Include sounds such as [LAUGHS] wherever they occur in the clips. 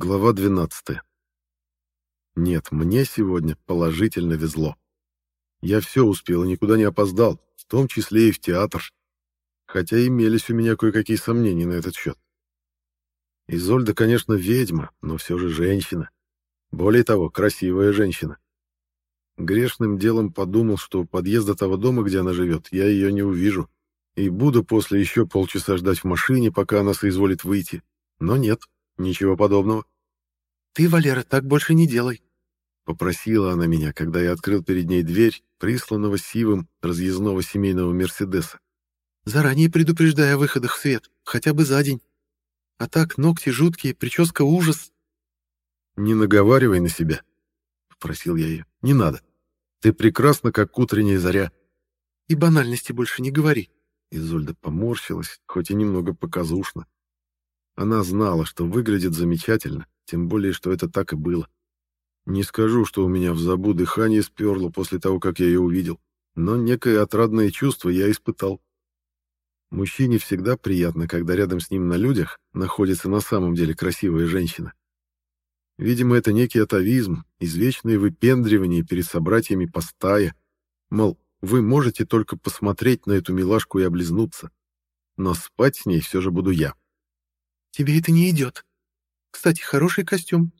Глава 12. Нет, мне сегодня положительно везло. Я все успел и никуда не опоздал, в том числе и в театр. Хотя имелись у меня кое-какие сомнения на этот счет. Изольда, конечно, ведьма, но все же женщина. Более того, красивая женщина. Грешным делом подумал, что у подъезда того дома, где она живет, я ее не увижу, и буду после еще полчаса ждать в машине, пока она соизволит выйти. Но нет, Ничего подобного. «Ты, Валера, так больше не делай», — попросила она меня, когда я открыл перед ней дверь, присланного сивым разъездного семейного «Мерседеса». «Заранее предупреждая о выходах в свет, хотя бы за день. А так ногти жуткие, прическа ужас». «Не наговаривай на себя», — попросил я ее. «Не надо. Ты прекрасна, как утренняя заря». «И банальности больше не говори». Изольда поморщилась, хоть и немного показушно. Она знала, что выглядит замечательно, тем более, что это так и было. Не скажу, что у меня в забу дыхание сперло после того, как я ее увидел, но некое отрадное чувство я испытал. Мужчине всегда приятно, когда рядом с ним на людях находится на самом деле красивая женщина. Видимо, это некий атовизм, извечное выпендривание перед собратьями по стае. Мол, вы можете только посмотреть на эту милашку и облизнуться, но спать с ней все же буду я. Тебе это не идет. Кстати, хороший костюм.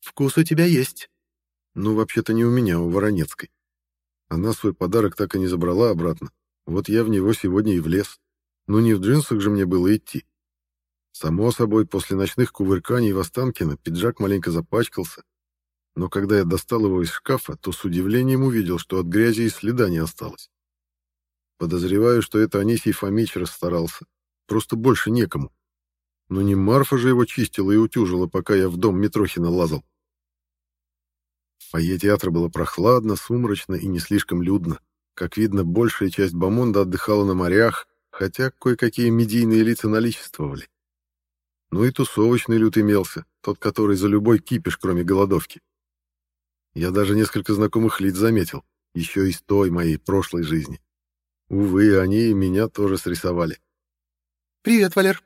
Вкус у тебя есть. Ну, вообще-то не у меня, у Воронецкой. Она свой подарок так и не забрала обратно. Вот я в него сегодня и влез. Ну, не в джинсах же мне было идти. Само собой, после ночных кувырканий в Останкино пиджак маленько запачкался. Но когда я достал его из шкафа, то с удивлением увидел, что от грязи и следа не осталось. Подозреваю, что это Анисий Фомич расстарался. Просто больше некому. Но не Марфа же его чистила и утюжила, пока я в дом Митрохина лазал. В фойе театра было прохладно, сумрачно и не слишком людно. Как видно, большая часть бомонда отдыхала на морях, хотя кое-какие медийные лица наличествовали. Ну и тусовочный люд имелся, тот, который за любой кипиш, кроме голодовки. Я даже несколько знакомых лиц заметил, еще из той моей прошлой жизни. Увы, они и меня тоже срисовали. «Привет, Валер!»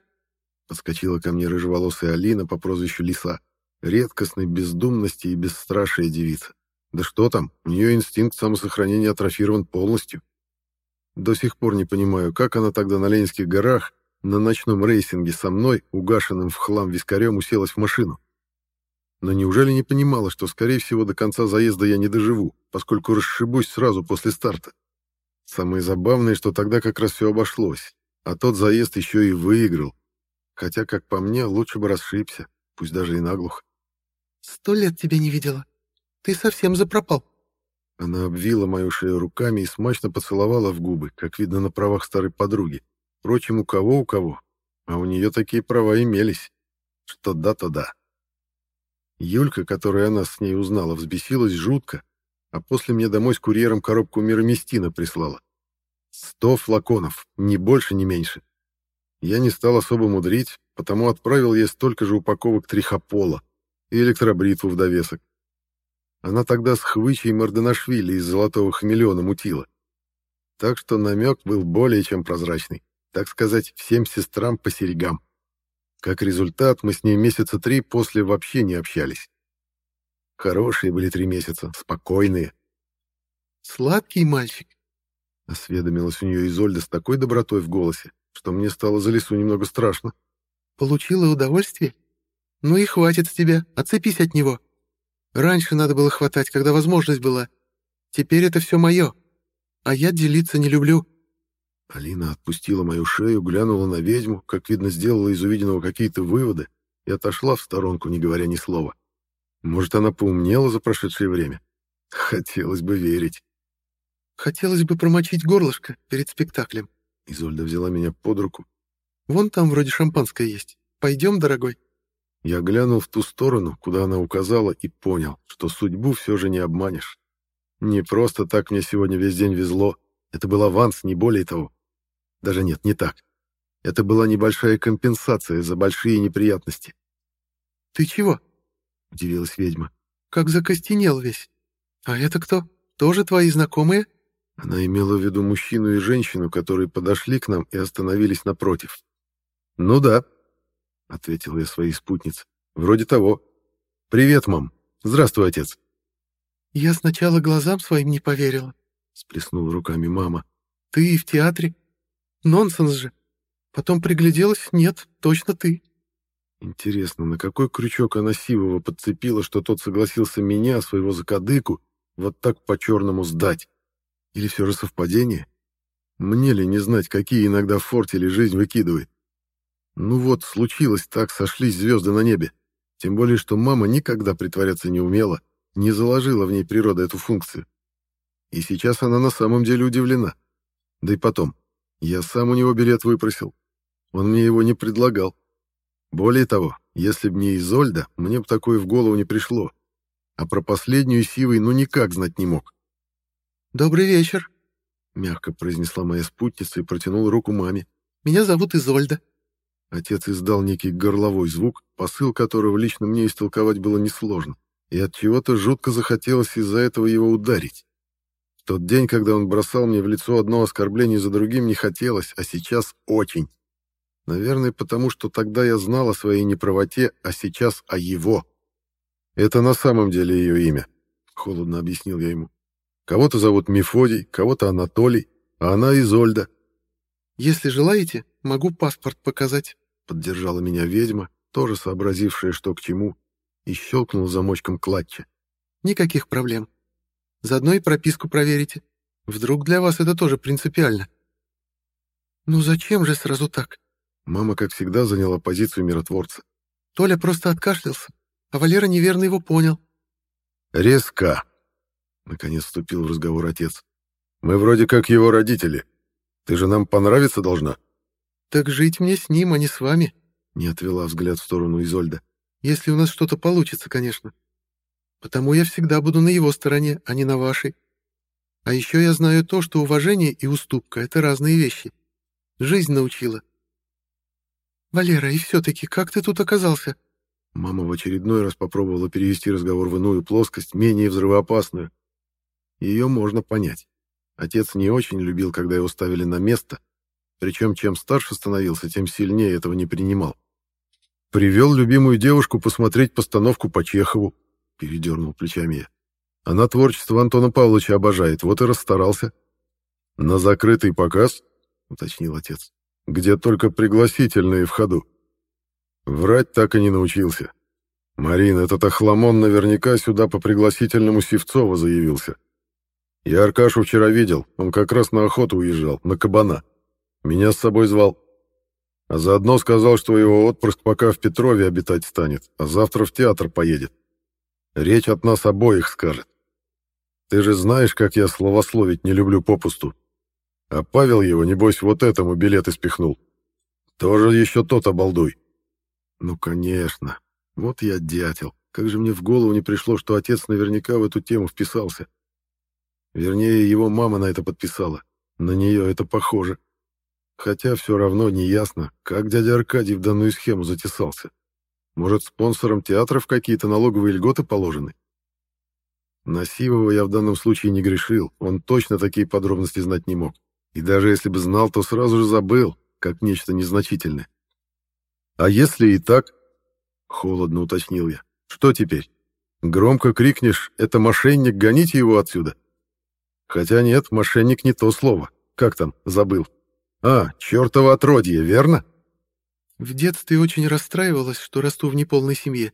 Подскочила ко мне рыжеволосая Алина по прозвищу Лиса. Редкостной бездумности и бесстрашия девица. Да что там, у нее инстинкт самосохранения атрофирован полностью. До сих пор не понимаю, как она тогда на Ленинских горах на ночном рейсинге со мной, угашенным в хлам вискарем, уселась в машину. Но неужели не понимала, что, скорее всего, до конца заезда я не доживу, поскольку расшибусь сразу после старта? Самое забавное, что тогда как раз все обошлось, а тот заезд еще и выиграл, Хотя, как по мне, лучше бы расшибся, пусть даже и наглух. «Сто лет тебя не видела. Ты совсем запропал». Она обвила мою шею руками и смачно поцеловала в губы, как видно на правах старой подруги. Впрочем, у кого у кого, а у нее такие права имелись. Что да, то да. Юлька, которая она с ней узнала, взбесилась жутко, а после мне домой с курьером коробку мироместина прислала. Сто флаконов, ни больше, ни меньше. Я не стал особо мудрить, потому отправил ей столько же упаковок трихопола и электробритву в довесок. Она тогда с хвычей Мардонашвили из «Золотого хамелеона» мутила. Так что намек был более чем прозрачный. Так сказать, всем сестрам по серьгам. Как результат, мы с ней месяца три после вообще не общались. Хорошие были три месяца, спокойные. «Сладкий мальчик», — осведомилась у нее Изольда с такой добротой в голосе, что мне стало за лесу немного страшно. «Получила удовольствие? Ну и хватит с тебя, отцепись от него. Раньше надо было хватать, когда возможность была. Теперь это все мое, а я делиться не люблю». Алина отпустила мою шею, глянула на ведьму, как видно, сделала из увиденного какие-то выводы и отошла в сторонку, не говоря ни слова. Может, она поумнела за прошедшее время? Хотелось бы верить. Хотелось бы промочить горлышко перед спектаклем. Изольда взяла меня под руку. «Вон там вроде шампанское есть. Пойдем, дорогой?» Я глянул в ту сторону, куда она указала, и понял, что судьбу все же не обманешь. Не просто так мне сегодня весь день везло. Это был аванс, не более того. Даже нет, не так. Это была небольшая компенсация за большие неприятности. «Ты чего?» — удивилась ведьма. «Как закостенел весь. А это кто? Тоже твои знакомые?» Она имела в виду мужчину и женщину, которые подошли к нам и остановились напротив. «Ну да», — ответил я своей спутнице. «Вроде того. «Привет, мам. Здравствуй, отец». «Я сначала глазам своим не поверила», — сплеснула руками мама. «Ты и в театре? Нонсенс же. Потом пригляделась, нет, точно ты». Интересно, на какой крючок она Сивова подцепила, что тот согласился меня, своего закадыку, вот так по-черному сдать? Или все же совпадение? Мне ли не знать, какие иногда в фортеле жизнь выкидывает? Ну вот, случилось так, сошлись звезды на небе. Тем более, что мама никогда притворяться не умела, не заложила в ней природа эту функцию. И сейчас она на самом деле удивлена. Да и потом, я сам у него билет выпросил. Он мне его не предлагал. Более того, если б не Изольда, мне бы такое в голову не пришло. А про последнюю Сивой ну никак знать не мог. «Добрый вечер», — мягко произнесла моя спутница и протянула руку маме. «Меня зовут Изольда». Отец издал некий горловой звук, посыл которого лично мне истолковать было несложно, и от чего-то жутко захотелось из-за этого его ударить. В тот день, когда он бросал мне в лицо одно оскорбление за другим, не хотелось, а сейчас очень. Наверное, потому что тогда я знал о своей неправоте, а сейчас о его. Это на самом деле ее имя, холодно объяснил я ему. Кого-то зовут Мефодий, кого-то Анатолий, а она Изольда. Если желаете, могу паспорт показать, поддержала меня ведьма, тоже сообразившая, что к чему, и щелкнула замочком клатча. Никаких проблем. Заодно и прописку проверите. Вдруг для вас это тоже принципиально. Ну зачем же сразу так? Мама, как всегда, заняла позицию миротворца. Толя просто откашлялся, а Валера неверно его понял. «Резко!» — наконец вступил в разговор отец. «Мы вроде как его родители. Ты же нам понравиться должна». «Так жить мне с ним, а не с вами», — не отвела взгляд в сторону Изольда. «Если у нас что-то получится, конечно. Потому я всегда буду на его стороне, а не на вашей. А еще я знаю то, что уважение и уступка — это разные вещи. Жизнь научила. «Валера, и все-таки как ты тут оказался?» Мама в очередной раз попробовала перевести разговор в иную плоскость, менее взрывоопасную. Ее можно понять. Отец не очень любил, когда его ставили на место, причем чем старше становился, тем сильнее этого не принимал. «Привел любимую девушку посмотреть постановку по Чехову», — передернул плечами я. «Она творчество Антона Павловича обожает, вот и расстарался». «На закрытый показ?» — уточнил отец где только пригласительные в ходу. Врать так и не научился. Марин, этот охламон наверняка сюда по пригласительному Севцова заявился. Я Аркашу вчера видел, он как раз на охоту уезжал, на кабана. Меня с собой звал. А заодно сказал, что его отпрыск пока в Петрове обитать станет, а завтра в театр поедет. Речь от нас обоих скажет. Ты же знаешь, как я словословить не люблю попусту. А Павел его, небось, вот этому билеты спихнул. Тоже еще тот обалдуй. Ну, конечно. Вот я дятел. Как же мне в голову не пришло, что отец наверняка в эту тему вписался. Вернее, его мама на это подписала. На нее это похоже. Хотя все равно не ясно, как дядя Аркадий в данную схему затесался. Может, спонсорам театров какие-то налоговые льготы положены? На Сивова я в данном случае не грешил, он точно такие подробности знать не мог. И даже если бы знал, то сразу же забыл, как нечто незначительное. «А если и так?» — холодно уточнил я. «Что теперь? Громко крикнешь «это мошенник, гоните его отсюда!» Хотя нет, мошенник не то слово. Как там, забыл. А, чертово отродье, верно? В детстве очень расстраивалась, что расту в неполной семье.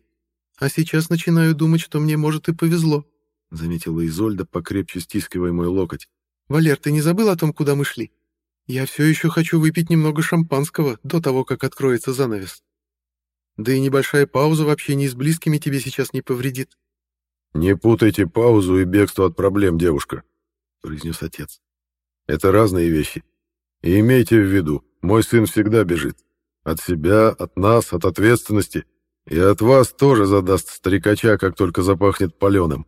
А сейчас начинаю думать, что мне, может, и повезло, — заметила Изольда, покрепче стискивая мой локоть. «Валер, ты не забыл о том, куда мы шли? Я все еще хочу выпить немного шампанского до того, как откроется занавес. Да и небольшая пауза в общении с близкими тебе сейчас не повредит». «Не путайте паузу и бегство от проблем, девушка», — произнес отец. «Это разные вещи. И имейте в виду, мой сын всегда бежит. От себя, от нас, от ответственности. И от вас тоже задаст старикача, как только запахнет паленым».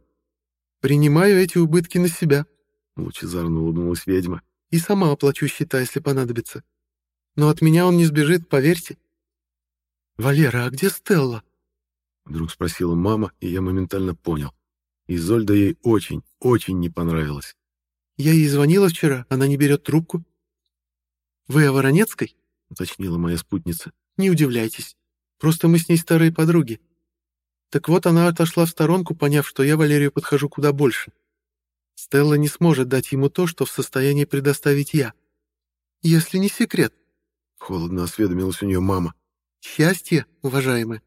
«Принимаю эти убытки на себя», Лучезарно улыбнулась ведьма. «И сама оплачу счета, если понадобится. Но от меня он не сбежит, поверьте». «Валера, а где Стелла?» Вдруг спросила мама, и я моментально понял. Изольда ей очень, очень не понравилась. «Я ей звонила вчера, она не берет трубку». «Вы о Воронецкой?» — уточнила моя спутница. «Не удивляйтесь. Просто мы с ней старые подруги. Так вот она отошла в сторонку, поняв, что я Валерию подхожу куда больше. Стелла не сможет дать ему то, что в состоянии предоставить я. Если не секрет. Холодно осведомилась у нее мама. Счастье, уважаемая.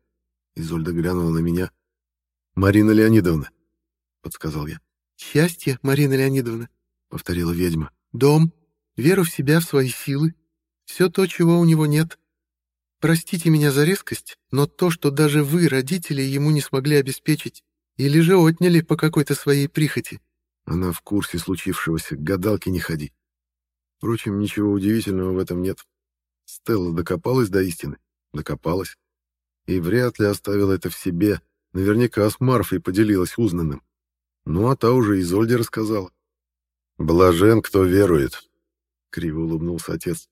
Изольда глянула на меня. Марина Леонидовна, подсказал я. Счастье, Марина Леонидовна, повторила ведьма. Дом, веру в себя, в свои силы. Все то, чего у него нет. Простите меня за резкость, но то, что даже вы, родители, ему не смогли обеспечить, или же отняли по какой-то своей прихоти. Она в курсе случившегося, к гадалке не ходи. Впрочем, ничего удивительного в этом нет. Стелла докопалась до истины? Докопалась. И вряд ли оставила это в себе. Наверняка с Марфой поделилась узнанным. Ну, а та уже Изольде рассказала. «Блажен, кто верует», — криво улыбнулся отец.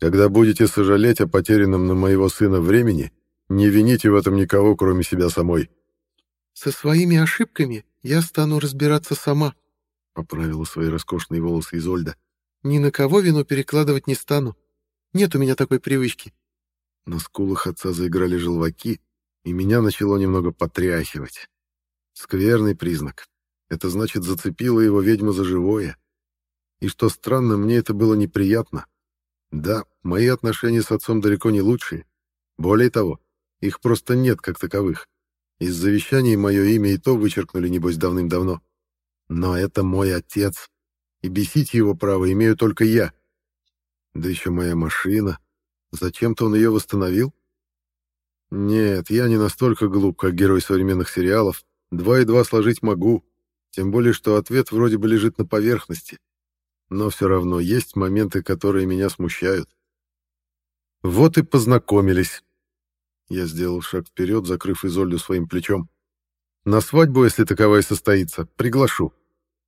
Когда будете сожалеть о потерянном на моего сына времени, не вините в этом никого, кроме себя самой. Со своими ошибками я стану разбираться сама, поправила свои роскошные волосы Изольда. Ни на кого вину перекладывать не стану. Нет у меня такой привычки. На скулах отца заиграли желваки, и меня начало немного потряхивать. Скверный признак. Это значит, зацепила его ведьма за живое. И что странно, мне это было неприятно. Да, мои отношения с отцом далеко не лучшие. Более того, их просто нет как таковых. Из завещаний мое имя и то вычеркнули, небось, давным-давно. Но это мой отец, и бесить его право имею только я. Да еще моя машина. Зачем-то он ее восстановил? Нет, я не настолько глуп, как герой современных сериалов. Два и два сложить могу, тем более, что ответ вроде бы лежит на поверхности но все равно есть моменты, которые меня смущают. Вот и познакомились. Я сделал шаг вперед, закрыв Изольду своим плечом. На свадьбу, если таковая состоится, приглашу.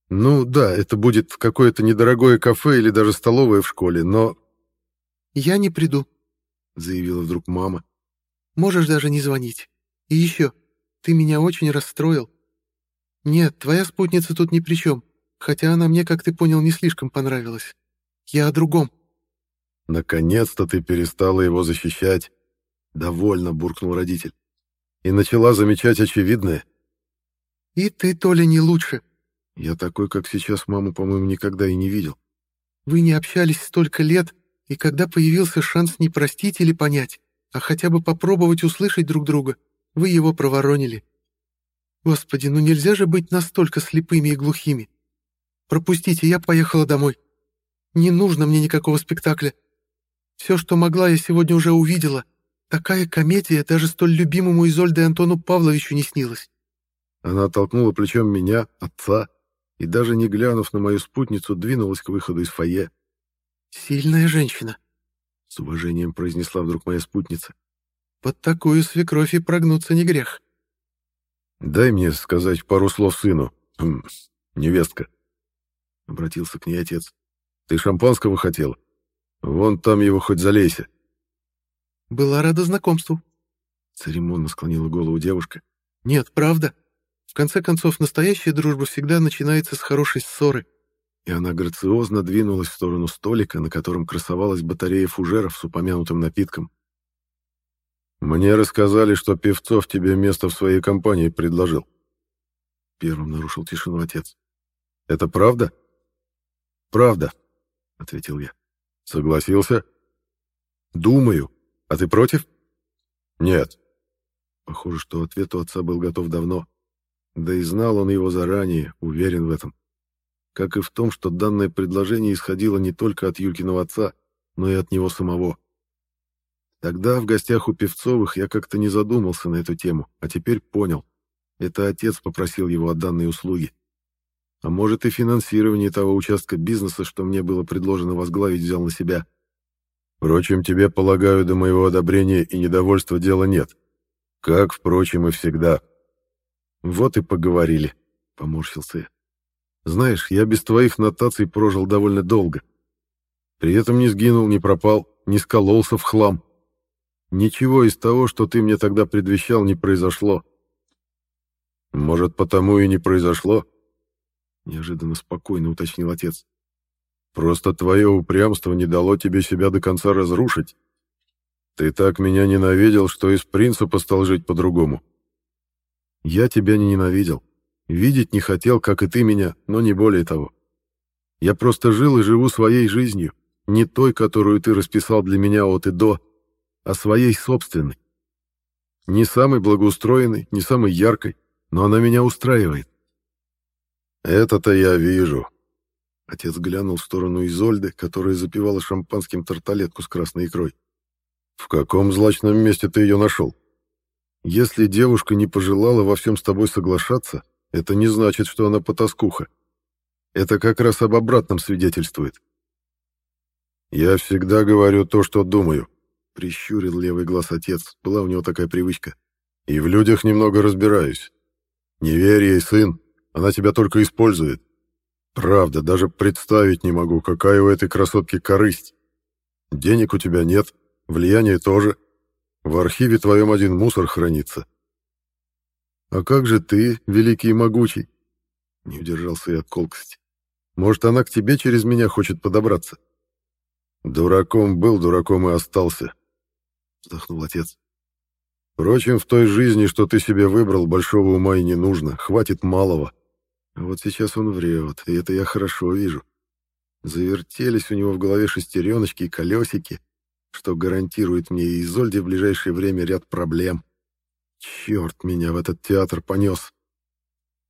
Ну да, это будет какое-то недорогое кафе или даже столовая в школе, но... «Я не приду», — заявила вдруг мама. «Можешь даже не звонить. И еще, ты меня очень расстроил. Нет, твоя спутница тут ни при чем. Хотя она мне, как ты понял, не слишком понравилась. Я о другом». «Наконец-то ты перестала его защищать», — довольно буркнул родитель. «И начала замечать очевидное». «И ты, Толя, не лучше». Я такой, как сейчас, маму, по-моему, никогда и не видел. «Вы не общались столько лет, и когда появился шанс не простить или понять, а хотя бы попробовать услышать друг друга, вы его проворонили. Господи, ну нельзя же быть настолько слепыми и глухими. Пропустите, я поехала домой. Не нужно мне никакого спектакля. Все, что могла, я сегодня уже увидела. Такая комедия даже столь любимому Изольде Антону Павловичу не снилась. Она оттолкнула плечом меня, отца, и даже не глянув на мою спутницу, двинулась к выходу из фойе. «Сильная женщина», — с уважением произнесла вдруг моя спутница. «Под такую свекровь и прогнуться не грех». «Дай мне сказать пару слов сыну, хм, невестка», — обратился к ней отец. «Ты шампанского хотела? Вон там его хоть залейся». «Была рада знакомству», — церемонно склонила голову девушка. «Нет, правда. В конце концов, настоящая дружба всегда начинается с хорошей ссоры». И она грациозно двинулась в сторону столика, на котором красовалась батарея фужеров с упомянутым напитком. «Мне рассказали, что Певцов тебе место в своей компании предложил». Первым нарушил тишину отец. «Это правда?» «Правда», — ответил я. «Согласился?» «Думаю. А ты против?» «Нет». Похоже, что ответ у отца был готов давно. Да и знал он его заранее, уверен в этом. Как и в том, что данное предложение исходило не только от Юлькиного отца, но и от него самого. Тогда в гостях у Певцовых я как-то не задумался на эту тему, а теперь понял. Это отец попросил его о данной услуге. А может, и финансирование того участка бизнеса, что мне было предложено возглавить, взял на себя. Впрочем, тебе, полагаю, до моего одобрения и недовольства дела нет. Как, впрочем, и всегда. Вот и поговорили, — поморщился я. Знаешь, я без твоих нотаций прожил довольно долго. При этом не сгинул, не пропал, не скололся в хлам. Ничего из того, что ты мне тогда предвещал, не произошло. Может, потому и не произошло, неожиданно спокойно уточнил отец. Просто твое упрямство не дало тебе себя до конца разрушить. Ты так меня ненавидел, что из принципа стал жить по-другому. Я тебя не ненавидел. Видеть не хотел, как и ты меня, но не более того. Я просто жил и живу своей жизнью, не той, которую ты расписал для меня от и до, а своей собственной. Не самой благоустроенной, не самой яркой, но она меня устраивает. Это-то я вижу. Отец глянул в сторону Изольды, которая запивала шампанским тарталетку с красной икрой. В каком злачном месте ты ее нашел? Если девушка не пожелала во всем с тобой соглашаться, это не значит, что она потаскуха. Это как раз об обратном свидетельствует. «Я всегда говорю то, что думаю», — прищурил левый глаз отец. Была у него такая привычка. «И в людях немного разбираюсь. Не верь ей, сын, она тебя только использует. Правда, даже представить не могу, какая у этой красотки корысть. Денег у тебя нет, влияния тоже. В архиве твоем один мусор хранится. А как же ты, великий и могучий? Не удержался я от колкости. Может, она к тебе через меня хочет подобраться? Дураком был, дураком и остался, вздохнул отец. Впрочем, в той жизни, что ты себе выбрал, большого ума и не нужно, хватит малого. А вот сейчас он врет, и это я хорошо вижу. Завертелись у него в голове шестереночки и колесики, что гарантирует мне Изольде в ближайшее время ряд проблем. Черт меня в этот театр понес.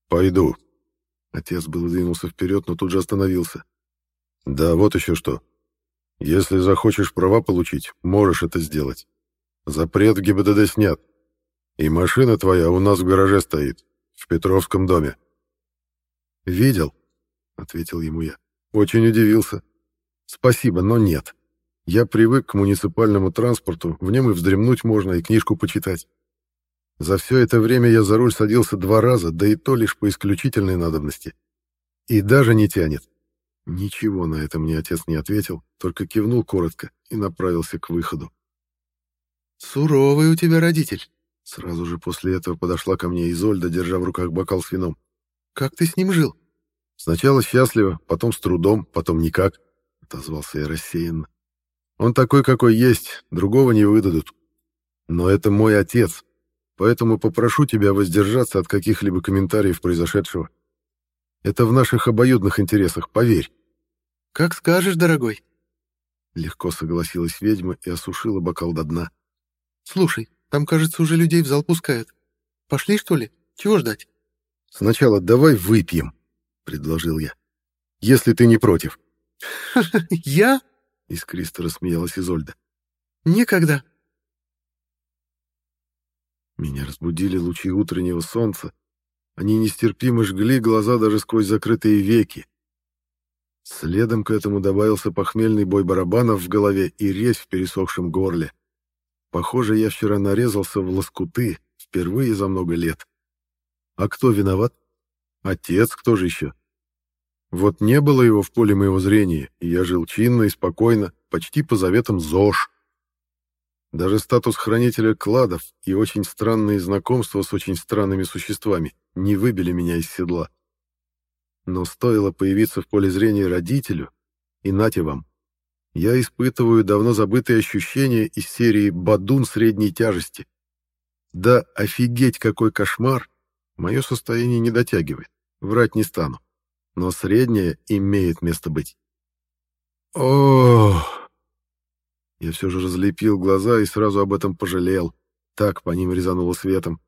Пойду. Отец был двинулся вперед, но тут же остановился. Да, вот еще что. Если захочешь права получить, можешь это сделать. Запрет в ГИБДД снят. И машина твоя у нас в гараже стоит, в Петровском доме. Видел, ответил ему я. Очень удивился. Спасибо, но нет. Я привык к муниципальному транспорту, в нем и вздремнуть можно, и книжку почитать. За все это время я за руль садился два раза, да и то лишь по исключительной надобности. И даже не тянет. Ничего на это мне отец не ответил, только кивнул коротко и направился к выходу. «Суровый у тебя родитель!» Сразу же после этого подошла ко мне Изольда, держа в руках бокал с вином. «Как ты с ним жил?» «Сначала счастливо, потом с трудом, потом никак», — отозвался я рассеянно. «Он такой, какой есть, другого не выдадут. Но это мой отец, поэтому попрошу тебя воздержаться от каких-либо комментариев произошедшего. Это в наших обоюдных интересах, поверь. Как скажешь, дорогой. Легко согласилась ведьма и осушила бокал до дна. Слушай, там, кажется, уже людей в зал пускают. Пошли, что ли? Чего ждать? Сначала давай выпьем, предложил я. Если ты не против. [LAUGHS] Я? Искристо рассмеялась Изольда. Никогда. Меня разбудили лучи утреннего солнца. Они нестерпимо жгли глаза даже сквозь закрытые веки. Следом к этому добавился похмельный бой барабанов в голове и резь в пересохшем горле. Похоже, я вчера нарезался в лоскуты впервые за много лет. А кто виноват? Отец, кто же еще? Вот не было его в поле моего зрения, и я жил чинно и спокойно, почти по заветам ЗОЖ. Даже статус хранителя кладов и очень странные знакомства с очень странными существами не выбили меня из седла. Но стоило появиться в поле зрения родителю, и нате вам, я испытываю давно забытые ощущения из серии «Бадун средней тяжести». Да офигеть, какой кошмар! Мое состояние не дотягивает, врать не стану. Но среднее имеет место быть. Ох! Я все же разлепил глаза и сразу об этом пожалел. Так по ним резануло светом.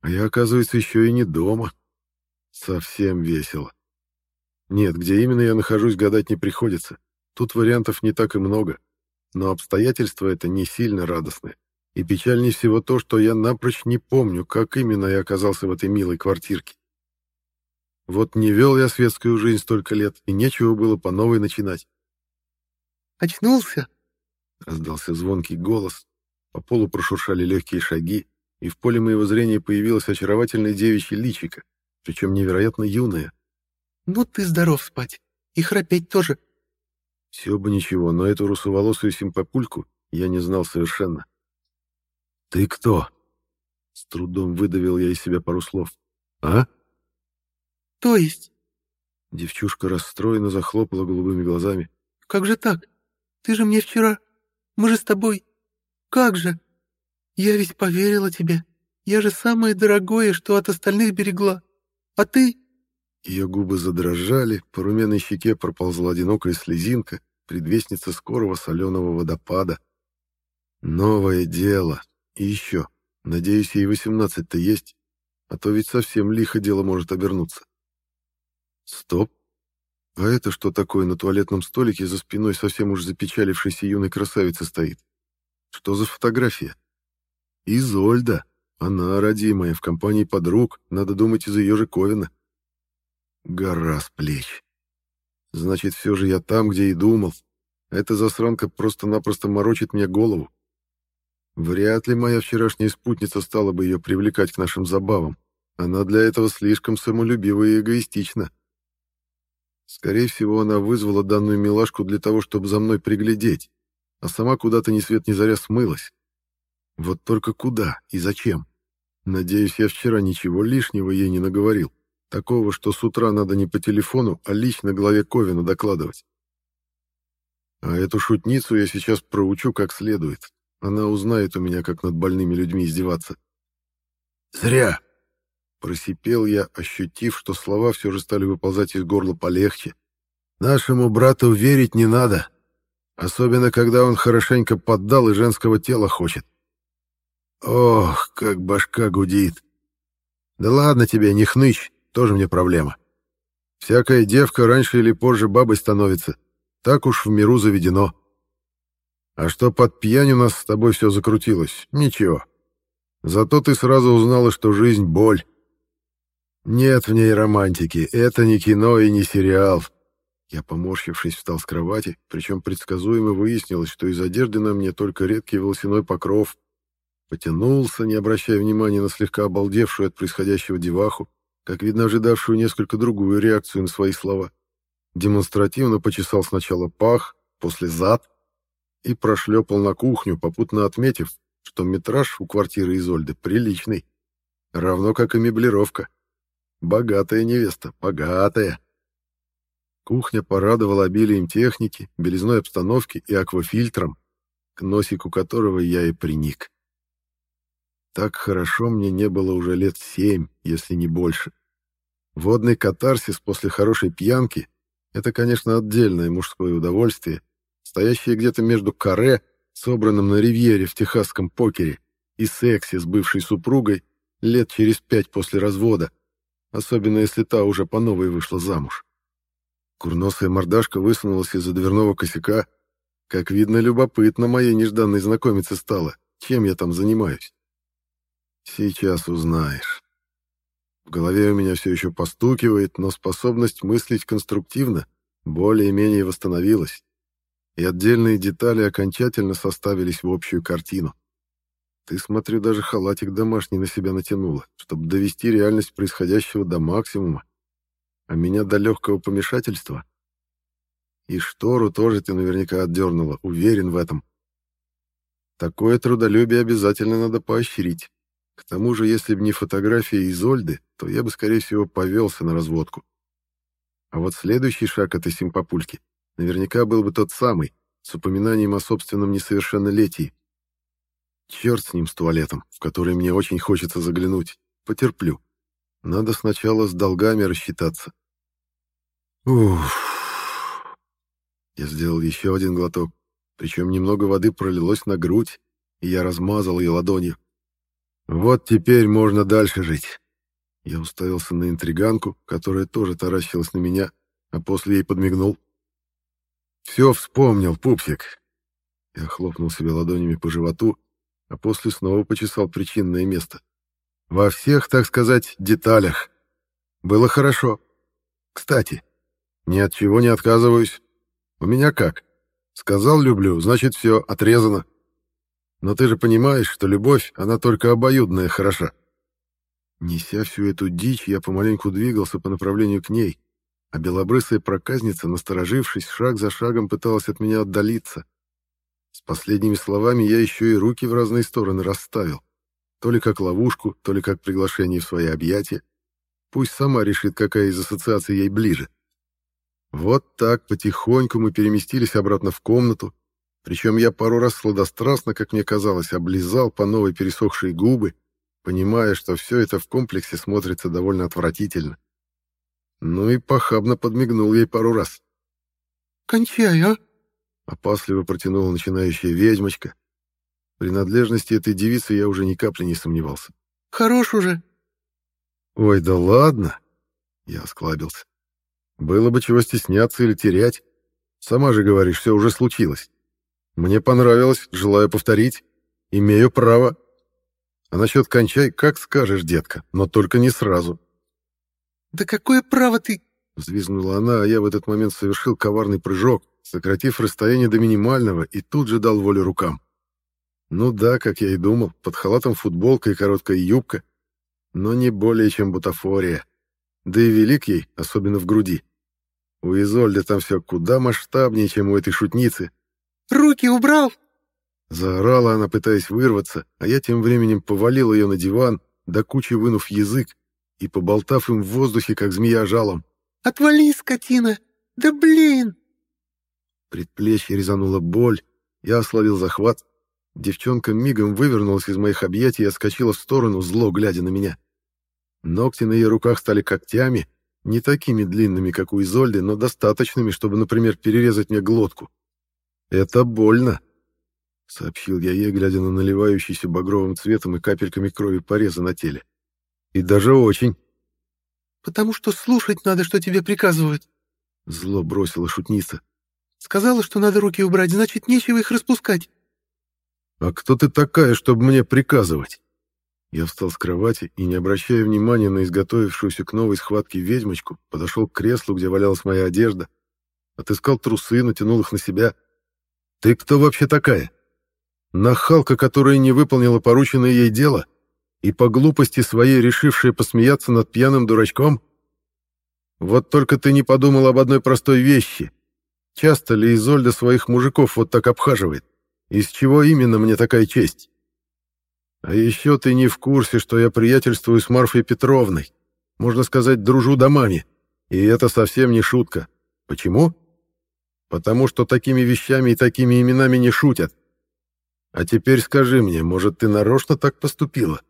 А я, оказывается, еще и не дома. Совсем весело. Нет, где именно я нахожусь, гадать не приходится. Тут вариантов не так и много. Но обстоятельства это не сильно радостные. И печальнее всего то, что я напрочь не помню, как именно я оказался в этой милой квартирке. Вот не вел я светскую жизнь столько лет, и нечего было по новой начинать. «Очнулся?» Раздался звонкий голос, по полу прошуршали легкие шаги, и в поле моего зрения появилась очаровательная девичья личика, причем невероятно юная. «Ну ты здоров спать. И храпеть тоже». Все бы ничего, но эту русоволосую симпапульку я не знал совершенно. «Ты кто?» С трудом выдавил я из себя пару слов. «А?» «То есть?» Девчушка расстроенно захлопала голубыми глазами. «Как же так? Ты же мне вчера...» Мы же с тобой... Как же? Я ведь поверила тебе. Я же самое дорогое, что от остальных берегла. А ты?» Ее губы задрожали, по румяной щеке проползла одинокая слезинка, предвестница скорого соленого водопада. Новое дело. И еще. Надеюсь, ей восемнадцать-то есть, а то ведь совсем лихо дело может обернуться. Стоп. А это что такое на туалетном столике за спиной совсем уж запечалившейся юной красавицы стоит? Что за фотография? Изольда. Она, родимая, в компании подруг, надо думать, из ее же. Гора с плеч. Значит, все же я там, где и думал. Эта засранка просто-напросто морочит мне голову. Вряд ли моя вчерашняя спутница стала бы ее привлекать к нашим забавам. Она для этого слишком самолюбива и эгоистична. Скорее всего, она вызвала данную милашку для того, чтобы за мной приглядеть, а сама куда-то ни свет ни заря смылась. Вот только куда и зачем? Надеюсь, я вчера ничего лишнего ей не наговорил. Такого, что с утра надо не по телефону, а лично главе Ковина докладывать. А эту шутницу я сейчас проучу как следует. Она узнает у меня, как над больными людьми издеваться. «Зря!» — просипел я, ощутив, что слова все же стали выползать из горла полегче. «Нашему брату верить не надо, особенно когда он хорошенько поддал и женского тела хочет. Ох, как башка гудит! Да ладно тебе, не хнычь, тоже мне проблема. Всякая девка раньше или позже бабой становится, так уж в миру заведено». А что под пьянь у нас с тобой все закрутилось? Ничего. Зато ты сразу узнала, что жизнь — боль. Нет в ней романтики. Это не кино и не сериал. Я, поморщившись, встал с кровати, причем предсказуемо выяснилось, что из одежды на мне только редкий волосяной покров. Потянулся, не обращая внимания на слегка обалдевшую от происходящего деваху, как видно, ожидавшую несколько другую реакцию на свои слова. Демонстративно почесал сначала пах, после зад, и прошлепал на кухню, попутно отметив, что метраж у квартиры Изольды приличный, равно как и меблировка. Богатая невеста, богатая. Кухня порадовала обилием техники, белизной обстановки и аквафильтром, к носику которого я и приник. Так хорошо мне не было уже лет семь, если не больше. Водный катарсис после хорошей пьянки — это, конечно, отдельное мужское удовольствие, стоящее где-то между каре, собранным на ривьере в техасском покере, и сексе с бывшей супругой лет через пять после развода, особенно если та уже по новой вышла замуж. Курносая мордашка высунулась из-за дверного косяка. Как видно, любопытно моей нежданной знакомице стало, чем я там занимаюсь. Сейчас узнаешь. В голове у меня все еще постукивает, но способность мыслить конструктивно более-менее восстановилась и отдельные детали окончательно составились в общую картину. Ты, смотрю, даже халатик домашний на себя натянула, чтобы довести реальность происходящего до максимума, а меня до легкого помешательства. И штору тоже ты наверняка отдернула, уверен в этом. Такое трудолюбие обязательно надо поощрить. К тому же, если бы не фотография Изольды, то я бы, скорее всего, повелся на разводку. А вот следующий шаг этой симпапульки Наверняка был бы тот самый, с упоминанием о собственном несовершеннолетии. Черт с ним, с туалетом, в который мне очень хочется заглянуть. Потерплю. Надо сначала с долгами рассчитаться. Уф. Я сделал еще один глоток, причем немного воды пролилось на грудь, и я размазал ее ладонью. Вот теперь можно дальше жить. Я уставился на интриганку, которая тоже таращилась на меня, а после ей подмигнул. «Все вспомнил, пупсик!» Я хлопнул себе ладонями по животу, а после снова почесал причинное место. «Во всех, так сказать, деталях. Было хорошо. Кстати, ни от чего не отказываюсь. У меня как? Сказал люблю, значит все, отрезано. Но ты же понимаешь, что любовь, она только обоюдная хороша». Неся всю эту дичь, я помаленьку двигался по направлению к ней, а белобрысая проказница, насторожившись, шаг за шагом пыталась от меня отдалиться. С последними словами я еще и руки в разные стороны расставил. То ли как ловушку, то ли как приглашение в свои объятия. Пусть сама решит, какая из ассоциаций ей ближе. Вот так потихоньку мы переместились обратно в комнату, причем я пару раз сладострастно, как мне казалось, облизал по новой пересохшие губы, понимая, что все это в комплексе смотрится довольно отвратительно. Ну и похабно подмигнул ей пару раз. «Кончай, а!» — опасливо протянула начинающая ведьмочка. Принадлежности этой девицы я уже ни капли не сомневался. «Хорош уже!» «Ой, да ладно!» — я осклабился. «Было бы чего стесняться или терять. Сама же говоришь, все уже случилось. Мне понравилось, желаю повторить. Имею право. А насчет кончай, как скажешь, детка, но только не сразу». «Да какое право ты...» — взвизгнула она, а я в этот момент совершил коварный прыжок, сократив расстояние до минимального, и тут же дал волю рукам. Ну да, как я и думал, под халатом футболка и короткая юбка, но не более чем бутафория. Да и велик ей, особенно в груди. У Изольды там все куда масштабнее, чем у этой шутницы. «Руки убрал!» Заорала она, пытаясь вырваться, а я тем временем повалил ее на диван, до кучи вынув язык и поболтав им в воздухе, как змея жалом. «Отвали, скотина! Да блин!» Предплечье резанула боль, я ослабил захват. Девчонка мигом вывернулась из моих объятий и отскочила в сторону, зло глядя на меня. Ногти на ее руках стали когтями, не такими длинными, как у Изольды, но достаточными, чтобы, например, перерезать мне глотку. «Это больно», — сообщил я ей, глядя на наливающийся багровым цветом и капельками крови пореза на теле. «И даже очень». «Потому что слушать надо, что тебе приказывают», — зло бросила шутница. «Сказала, что надо руки убрать, значит, нечего их распускать». «А кто ты такая, чтобы мне приказывать?» Я встал с кровати и, не обращая внимания на изготовившуюся к новой схватке ведьмочку, подошел к креслу, где валялась моя одежда, отыскал трусы, натянул их на себя. «Ты кто вообще такая? Нахалка, которая не выполнила порученное ей дело и по глупости своей решившая посмеяться над пьяным дурачком? Вот только ты не подумал об одной простой вещи. Часто ли Изольда своих мужиков вот так обхаживает? Из чего именно мне такая честь?» А еще ты не в курсе, что я приятельствую с Марфой Петровной. Можно сказать, дружу домами. И это совсем не шутка. Почему? Потому что такими вещами и такими именами не шутят. А теперь скажи мне, может, ты нарочно так поступила?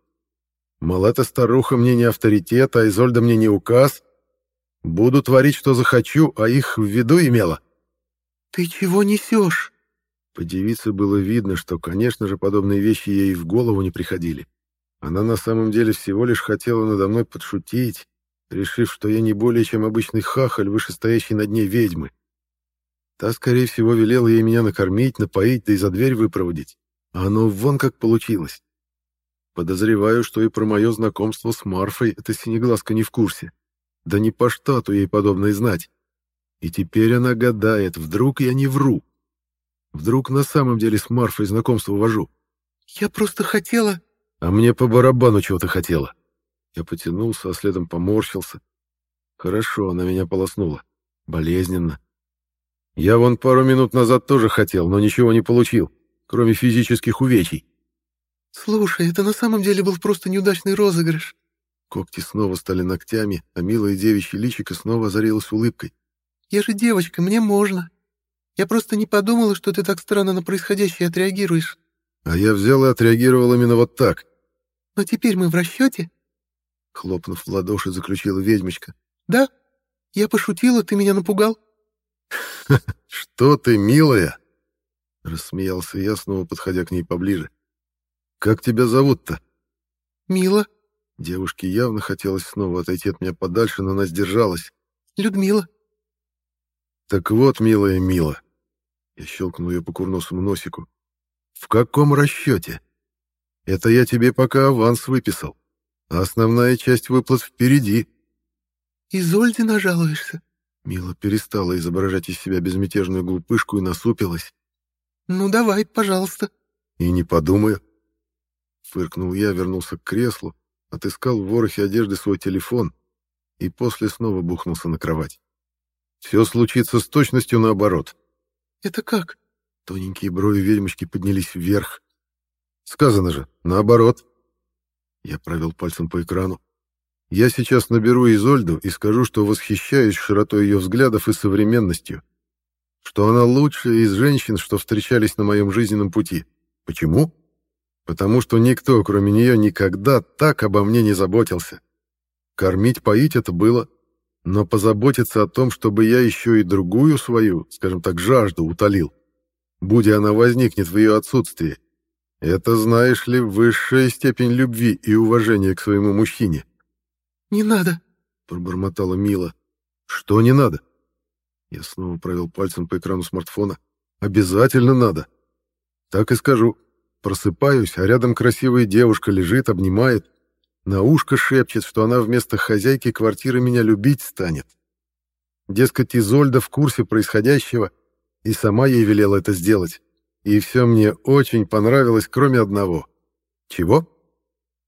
Мол, эта старуха мне не авторитет, а Изольда мне не указ. Буду творить, что захочу, а их в виду имела. «Ты чего несешь?» По девице было видно, что, конечно же, подобные вещи ей в голову не приходили. Она на самом деле всего лишь хотела надо мной подшутить, решив, что я не более чем обычный хахаль, вышестоящий над ней ведьмы. Та, скорее всего, велела ей меня накормить, напоить, да и за дверь выпроводить. А оно вон как получилось. Подозреваю, что и про мое знакомство с Марфой эта синеглазка не в курсе. Да не по штату ей подобное знать. И теперь она гадает, вдруг я не вру. Вдруг на самом деле с Марфой знакомство вожу. Я просто хотела... А мне по барабану чего ты хотела. Я потянулся, а следом поморщился. Хорошо, она меня полоснула. Болезненно. Я вон пару минут назад тоже хотел, но ничего не получил, кроме физических увечий. Слушай, это на самом деле был просто неудачный розыгрыш. Когти снова стали ногтями, а милая девичья личико снова озарилась улыбкой. Я же девочка, мне можно. Я просто не подумала, что ты так странно на происходящее отреагируешь. А я взял и отреагировал именно вот так. Но теперь мы в расчете? Хлопнув в ладоши, заключила ведьмочка. Да? Я пошутила, ты меня напугал. [LAUGHS] Что ты, милая? Рассмеялся я, снова подходя к ней поближе. Как тебя зовут-то? Мила. Девушке явно хотелось снова отойти от меня подальше, но она сдержалась. Людмила. «Так вот, милая Мила», — я щелкнул ее по курносому носику, — «в каком расчете? Это я тебе пока аванс выписал, а основная часть выплат впереди». «Изольде нажалуешься?» Мила перестала изображать из себя безмятежную глупышку и насупилась. «Ну, давай, пожалуйста». «И не подумаю». Фыркнул я, вернулся к креслу, отыскал в ворохе одежды свой телефон и после снова бухнулся на кровать. Все случится с точностью наоборот. Это как? Тоненькие брови ведьмочки поднялись вверх. Сказано же, наоборот. Я провел пальцем по экрану. Я сейчас наберу Изольду и скажу, что восхищаюсь широтой ее взглядов и современностью. Что она лучшая из женщин, что встречались на моем жизненном пути. Почему? потому что никто, кроме нее, никогда так обо мне не заботился. Кормить, поить — это было, но позаботиться о том, чтобы я еще и другую свою, скажем так, жажду утолил, будь она возникнет в ее отсутствии, это, знаешь ли, высшая степень любви и уважения к своему мужчине. «Не надо», — пробормотала Мила. «Что не надо?» Я снова провел пальцем по экрану смартфона. «Обязательно надо!» Так и скажу. Просыпаюсь, а рядом красивая девушка лежит, обнимает. На ушко шепчет, что она вместо хозяйки квартиры меня любить станет. Дескать, Изольда в курсе происходящего, и сама ей велела это сделать. И все мне очень понравилось, кроме одного. Чего?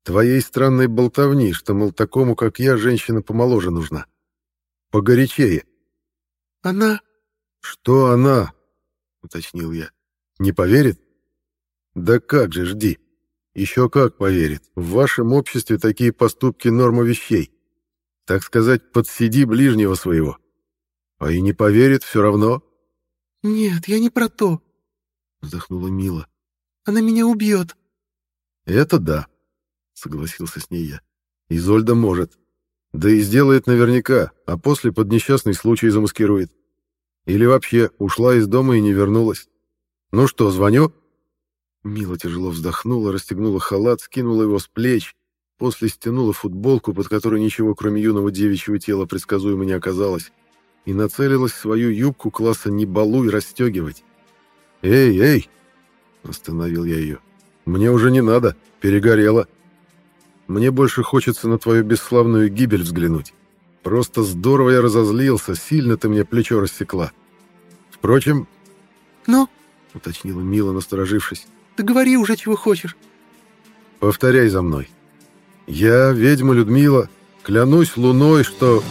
Твоей странной болтовни, что, мол, такому, как я, женщина помоложе нужна. Погорячее. Она... Что она? Уточнил я. Не поверит? Да как же, жди. Еще как поверит. В вашем обществе такие поступки норма вещей. Так сказать, подсиди ближнего своего. А и не поверит все равно. Нет, я не про то вздохнула Мила. Она меня убьет. Это да, согласился с ней я. Изольда может. Да и сделает наверняка, а после под несчастный случай замаскирует. Или вообще ушла из дома и не вернулась. Ну что, звоню? Мила тяжело вздохнула, расстегнула халат, скинула его с плеч, после стянула футболку, под которой ничего, кроме юного девичьего тела, предсказуемо не оказалось, и нацелилась свою юбку класса «не балуй» расстегивать. «Эй, эй!» — остановил я ее. «Мне уже не надо, перегорело. Мне больше хочется на твою бесславную гибель взглянуть. Просто здорово я разозлился, сильно ты мне плечо рассекла. Впрочем...» «Ну?» — уточнила Мила, насторожившись. «Ты говори уже, чего хочешь». «Повторяй за мной. Я, ведьма Людмила, клянусь луной, что...»